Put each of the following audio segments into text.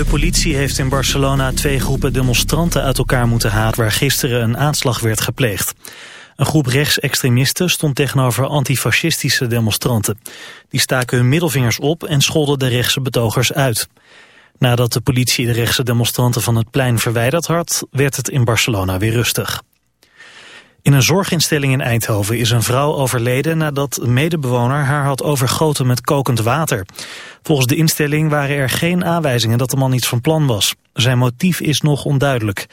De politie heeft in Barcelona twee groepen demonstranten uit elkaar moeten halen... waar gisteren een aanslag werd gepleegd. Een groep rechtsextremisten stond tegenover antifascistische demonstranten. Die staken hun middelvingers op en scholden de rechtse betogers uit. Nadat de politie de rechtse demonstranten van het plein verwijderd had... werd het in Barcelona weer rustig. In een zorginstelling in Eindhoven is een vrouw overleden nadat een medebewoner haar had overgoten met kokend water. Volgens de instelling waren er geen aanwijzingen dat de man iets van plan was. Zijn motief is nog onduidelijk.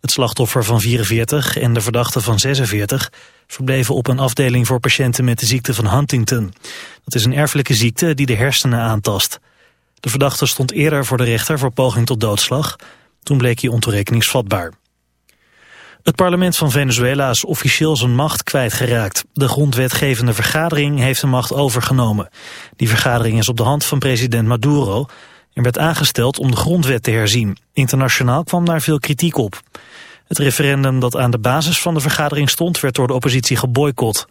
Het slachtoffer van 44 en de verdachte van 46 verbleven op een afdeling voor patiënten met de ziekte van Huntington. Dat is een erfelijke ziekte die de hersenen aantast. De verdachte stond eerder voor de rechter voor poging tot doodslag. Toen bleek hij ontoerekeningsvatbaar. Het parlement van Venezuela is officieel zijn macht kwijtgeraakt. De grondwetgevende vergadering heeft de macht overgenomen. Die vergadering is op de hand van president Maduro... en werd aangesteld om de grondwet te herzien. Internationaal kwam daar veel kritiek op. Het referendum dat aan de basis van de vergadering stond... werd door de oppositie geboycott.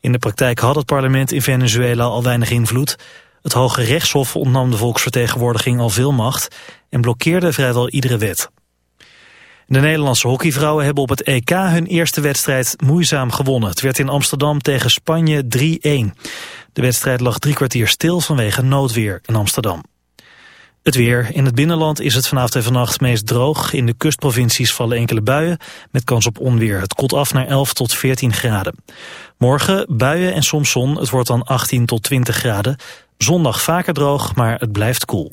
In de praktijk had het parlement in Venezuela al weinig invloed. Het Hoge Rechtshof ontnam de volksvertegenwoordiging al veel macht... en blokkeerde vrijwel iedere wet. De Nederlandse hockeyvrouwen hebben op het EK hun eerste wedstrijd moeizaam gewonnen. Het werd in Amsterdam tegen Spanje 3-1. De wedstrijd lag drie kwartier stil vanwege noodweer in Amsterdam. Het weer. In het binnenland is het vanavond en vannacht meest droog. In de kustprovincies vallen enkele buien met kans op onweer. Het koelt af naar 11 tot 14 graden. Morgen buien en soms zon. Het wordt dan 18 tot 20 graden. Zondag vaker droog, maar het blijft koel.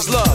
Is love?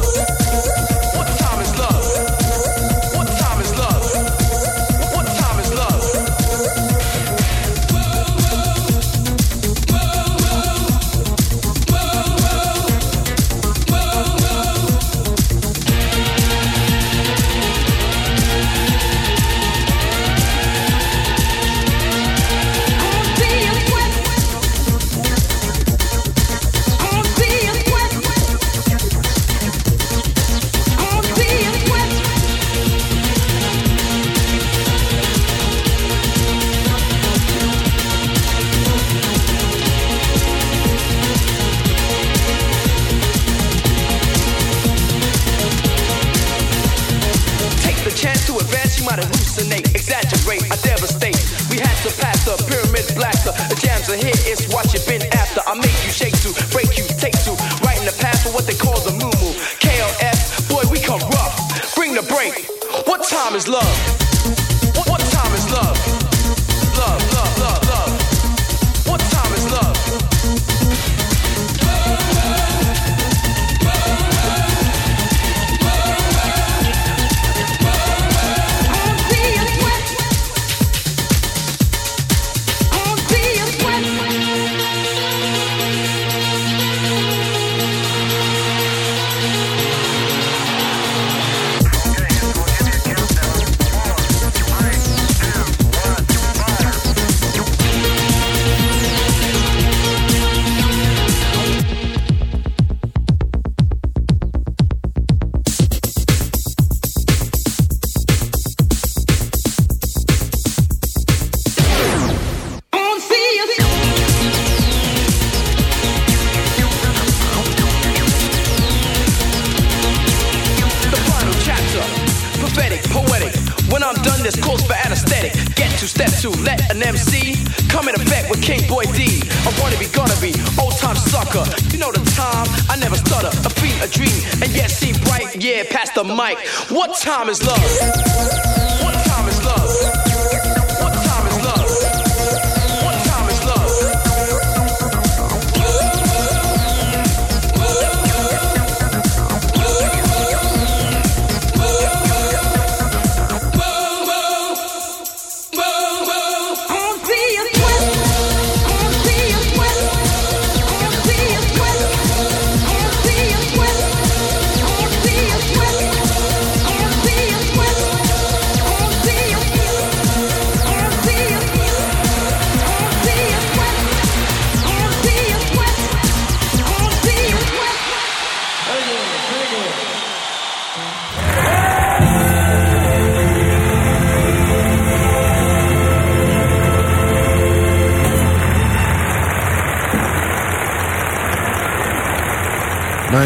Time is love?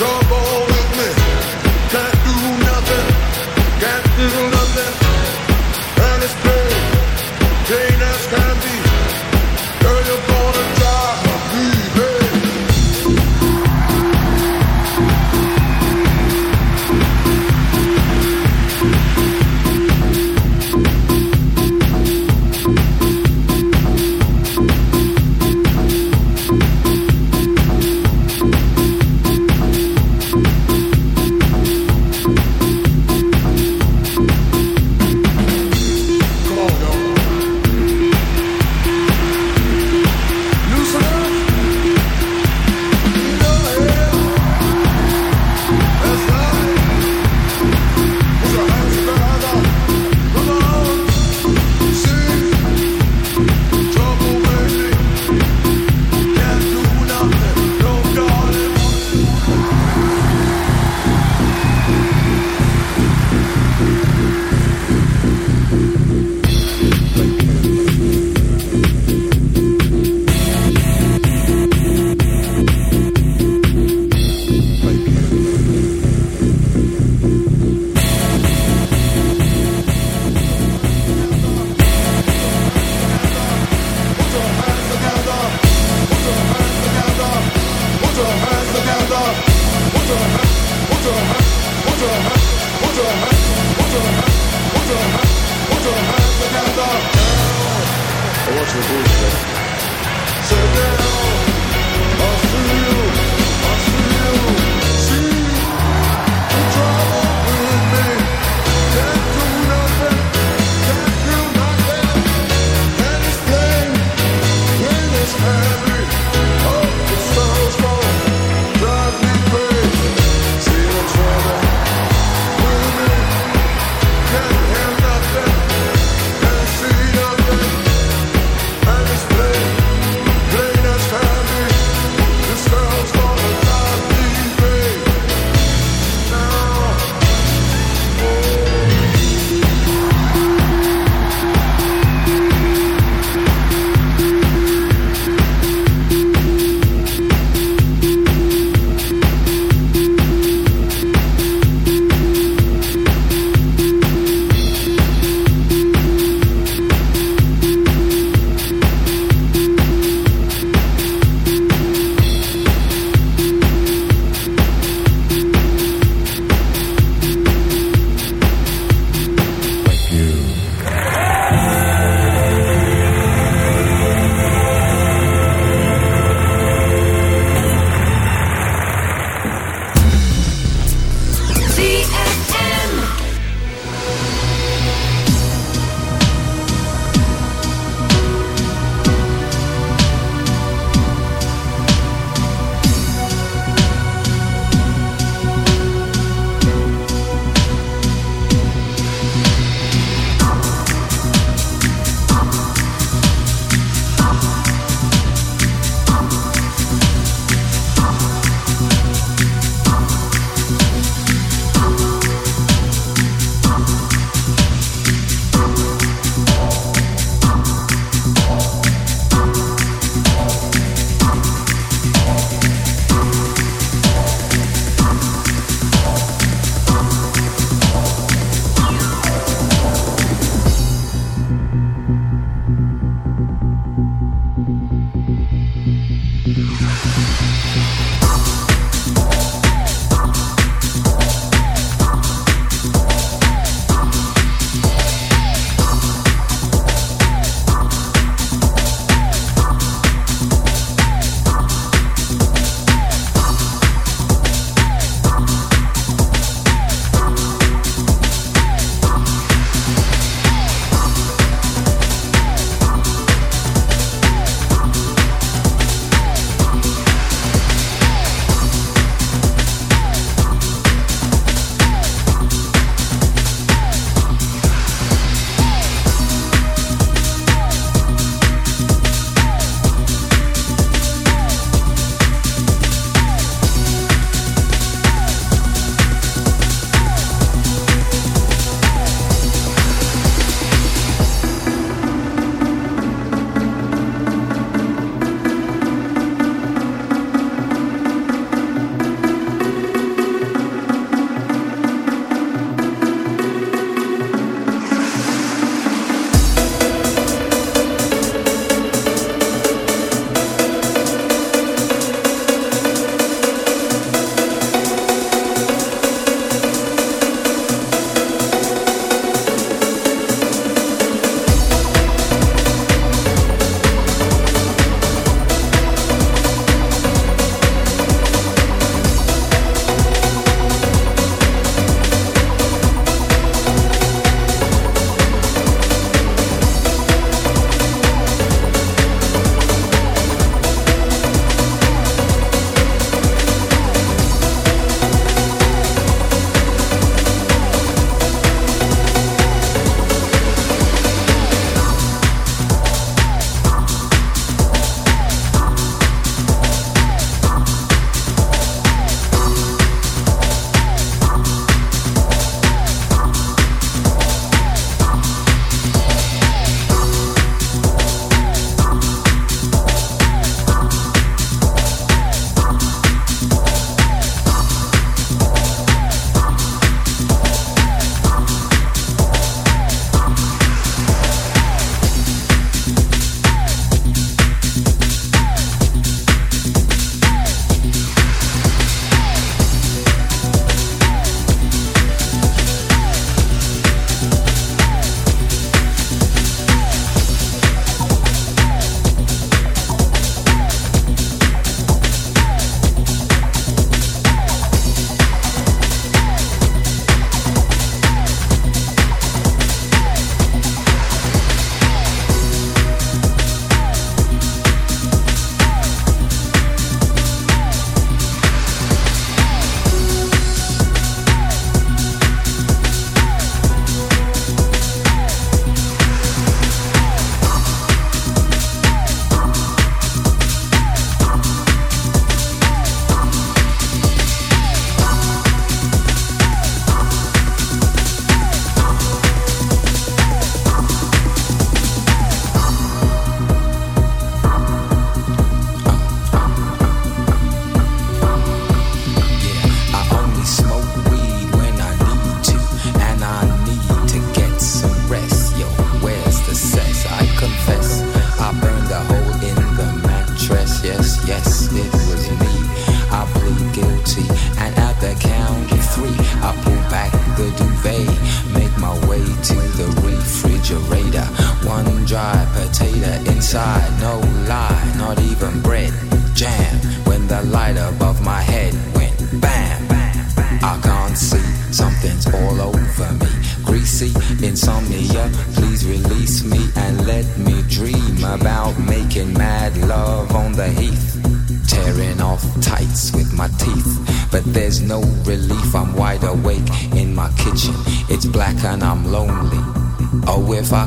Trouble.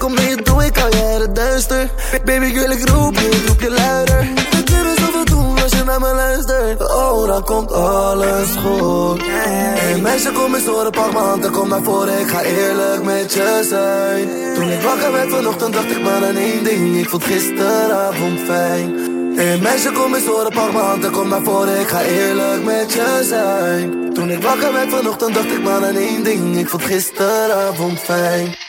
Kom je toe, ik uit het duister. Baby girl, ik roep je, ik roep je luider. We kunnen zoveel doen als je naar me luistert. Oh, dan komt alles goed. Hey meisje, kom eens horen, pak m'n hand en kom naar voren. Ik ga eerlijk met je zijn. Toen ik wakker werd vanochtend dacht ik maar aan één ding. Ik vond gisteravond fijn. Hey meisje, kom eens horen, pak m'n hand en kom naar voren. Ik ga eerlijk met je zijn. Toen ik wakker werd vanochtend dacht ik maar aan één ding. Ik vond gisteravond fijn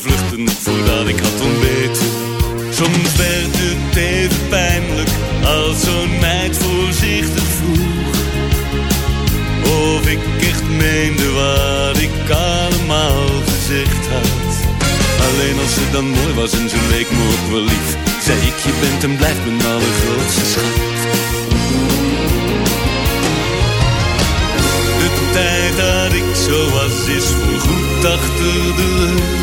vluchten voordat ik had ontbeten. Soms werd het even pijnlijk als zo'n meid voorzichtig vroeg. Of ik echt meende wat ik allemaal gezegd had. Alleen als ze dan mooi was en ze leek me ook wel lief. Zei ik, je bent en blijft mijn allergrootste schat. De tijd dat ik zo was is voorgoed achter de rug.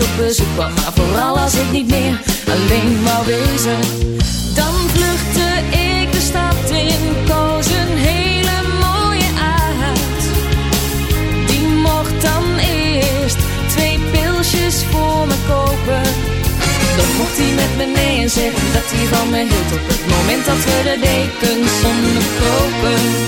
op bezoek kwam Maar vooral als ik niet meer alleen wou wezen. Dan vluchtte ik de stad in, koos een hele mooie uit Die mocht dan eerst twee pilsjes voor me kopen. Dan mocht hij met me nee en zeggen dat hij van me hield Op het moment dat we de dekens zonder kopen.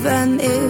even if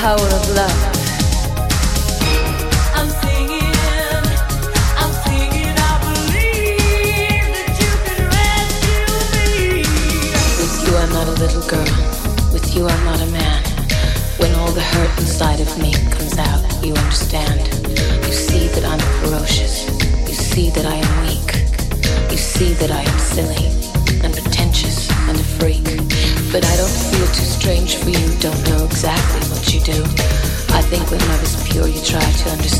power of love. little girl. With you, I'm not a man. When all the hurt inside of me comes out, you understand. You see that I'm ferocious. You see that I am weak. You see that I am silly and pretentious and a freak. But I don't feel too strange for you, don't know or you try to understand.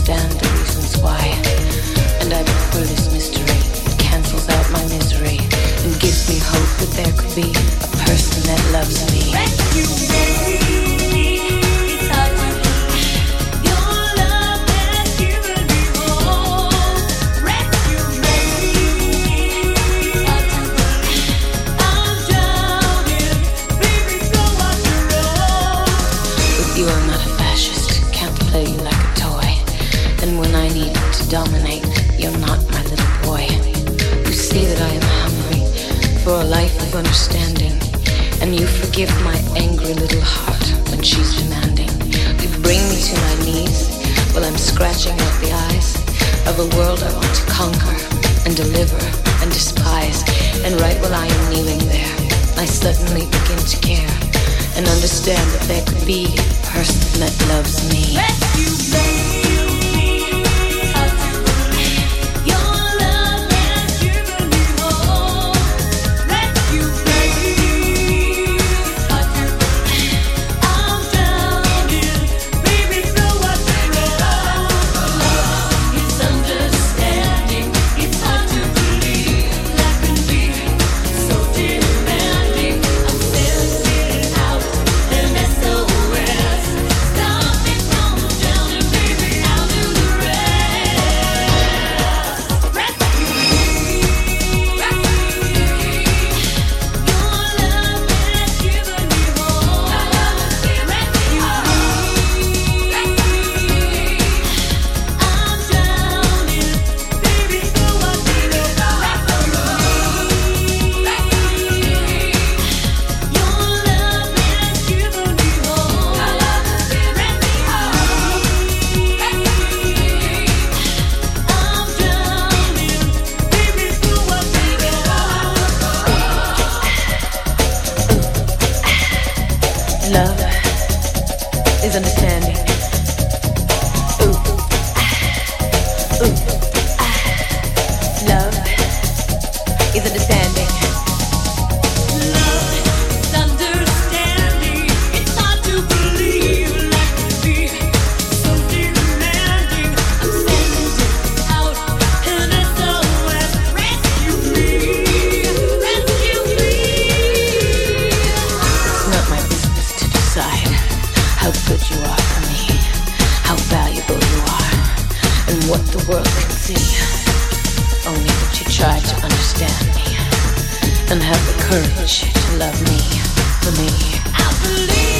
love me for me. I believe.